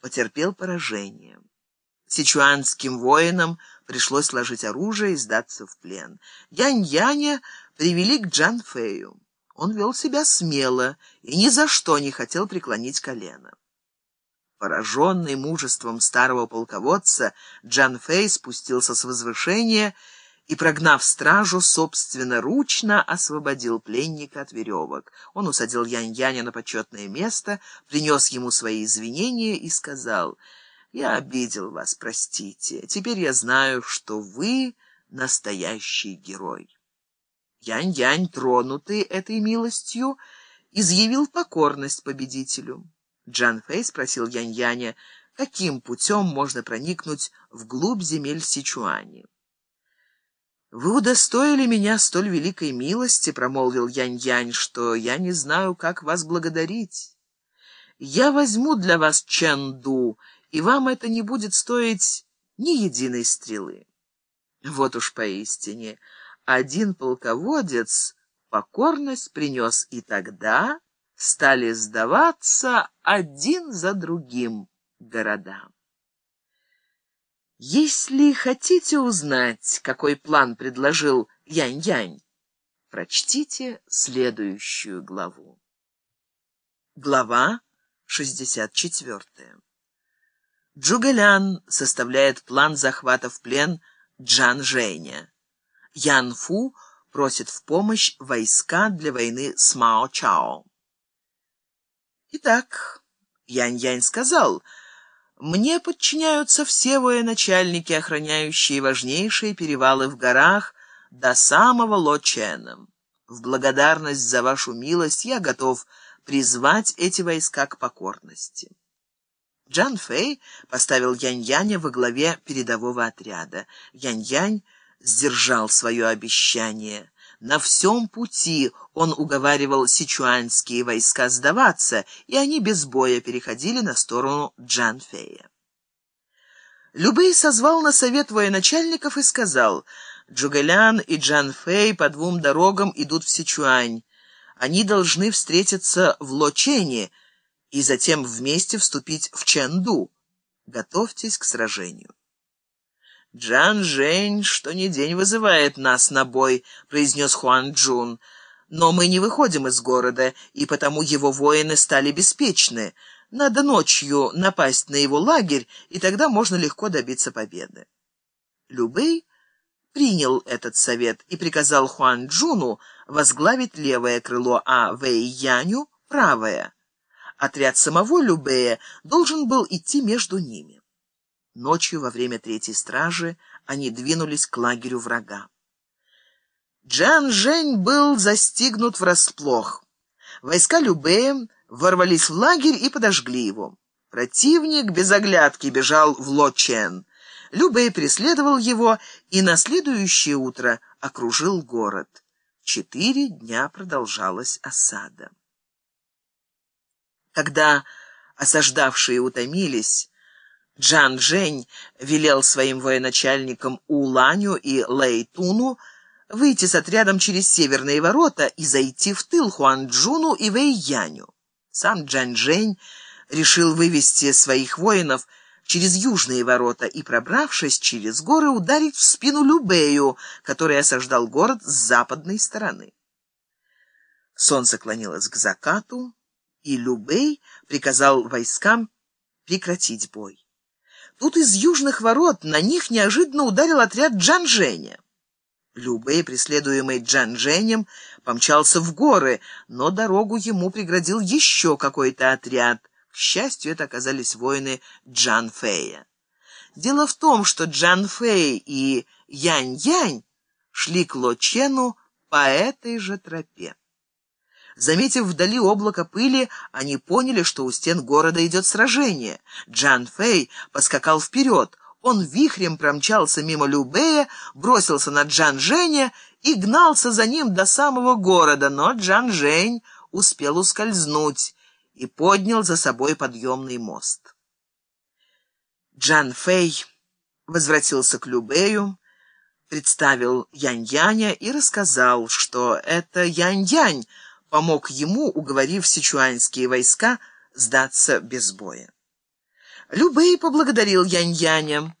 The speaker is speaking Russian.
потерпел поражение. Сичуанским воинам пришлось сложить оружие и сдаться в плен. Янь-Яня привели к Джан Фэю. Он вел себя смело и ни за что не хотел преклонить колено. Пораженный мужеством старого полководца, Джан Фэй спустился с возвышения и, прогнав стражу, собственноручно освободил пленника от веревок. Он усадил Янь-Яня на почетное место, принес ему свои извинения и сказал, «Я обидел вас, простите. Теперь я знаю, что вы настоящий герой». Янь-Янь, тронутый этой милостью, изъявил покорность победителю. Джан Фэй спросил Янь-Яня, каким путем можно проникнуть вглубь земель Сичуани. «Вы удостоили меня столь великой милости», — промолвил Янь-Янь, «что я не знаю, как вас благодарить. Я возьму для вас Чэнду, и вам это не будет стоить ни единой стрелы». Вот уж поистине, один полководец покорность принес, и тогда стали сдаваться один за другим города. Если хотите узнать, какой план предложил Янь-Янь, прочтите следующую главу. Глава 64. Джугалян составляет план захвата в плен Джан Женя. Ян Фу просит в помощь войска для войны с Мао Чао. Итак, Янь-Янь сказал — мне подчиняются все военачальники, охраняющие важнейшие перевалы в горах до самого Ло-Чена. В благодарность за вашу милость я готов призвать эти войска к покорности. Джан Фэй поставил Янь-Яня во главе передового отряда. Янь-Янь сдержал свое обещание. На всем пути он уговаривал сичуанские войска сдаваться, и они без боя переходили на сторону Джанфея. Любэй созвал на совет военачальников и сказал, «Джугэлян и Джанфей по двум дорогам идут в Сичуань. Они должны встретиться в Лочене и затем вместе вступить в Чэнду. Готовьтесь к сражению». «Джан Жень что ни день вызывает нас на бой», — произнес Хуан Джун. «Но мы не выходим из города, и потому его воины стали беспечны. Надо ночью напасть на его лагерь, и тогда можно легко добиться победы». Любэй принял этот совет и приказал Хуан Джуну возглавить левое крыло, а Вэй Яню — правое. Отряд самого Любэя должен был идти между ними. Ночью во время третьей стражи они двинулись к лагерю врага. Джан Жень был застигнут врасплох. Войска Любея ворвались в лагерь и подожгли его. Противник без оглядки бежал в Ло-Чен. Любэй преследовал его и на следующее утро окружил город. Четыре дня продолжалась осада. Когда осаждавшие утомились, Джан Жень велел своим военачальникам Уланю и Лэйтуну выйти с отрядом через северные ворота и зайти в тыл Хуанчжуну и Вэйяню. Сам Джан Жень решил вывести своих воинов через южные ворота и, пробравшись через горы, ударить в спину Любею, который осаждал город с западной стороны. Солнце клонилось к закату, и Любей приказал войскам прекратить бой. Тут из южных ворот на них неожиданно ударил отряд Джанжэня. Любэй, преследуемый Джанжэнем, помчался в горы, но дорогу ему преградил еще какой-то отряд. К счастью, это оказались воины Джан Фэя. Дело в том, что Джан Фэй и Янь-Янь шли к Лочену по этой же тропе. Заметив вдали облако пыли, они поняли, что у стен города идет сражение. Джан Фэй поскакал вперед. Он вихрем промчался мимо Любея, бросился на Джан Женя и гнался за ним до самого города, но Джан Жень успел ускользнуть и поднял за собой подъемный мост. Джан Фэй возвратился к Любею, представил Янь-Яня и рассказал, что это Янь-Янь, помог ему, уговорив сичуанские войска сдаться без боя. Любэй поблагодарил Янь-Яня.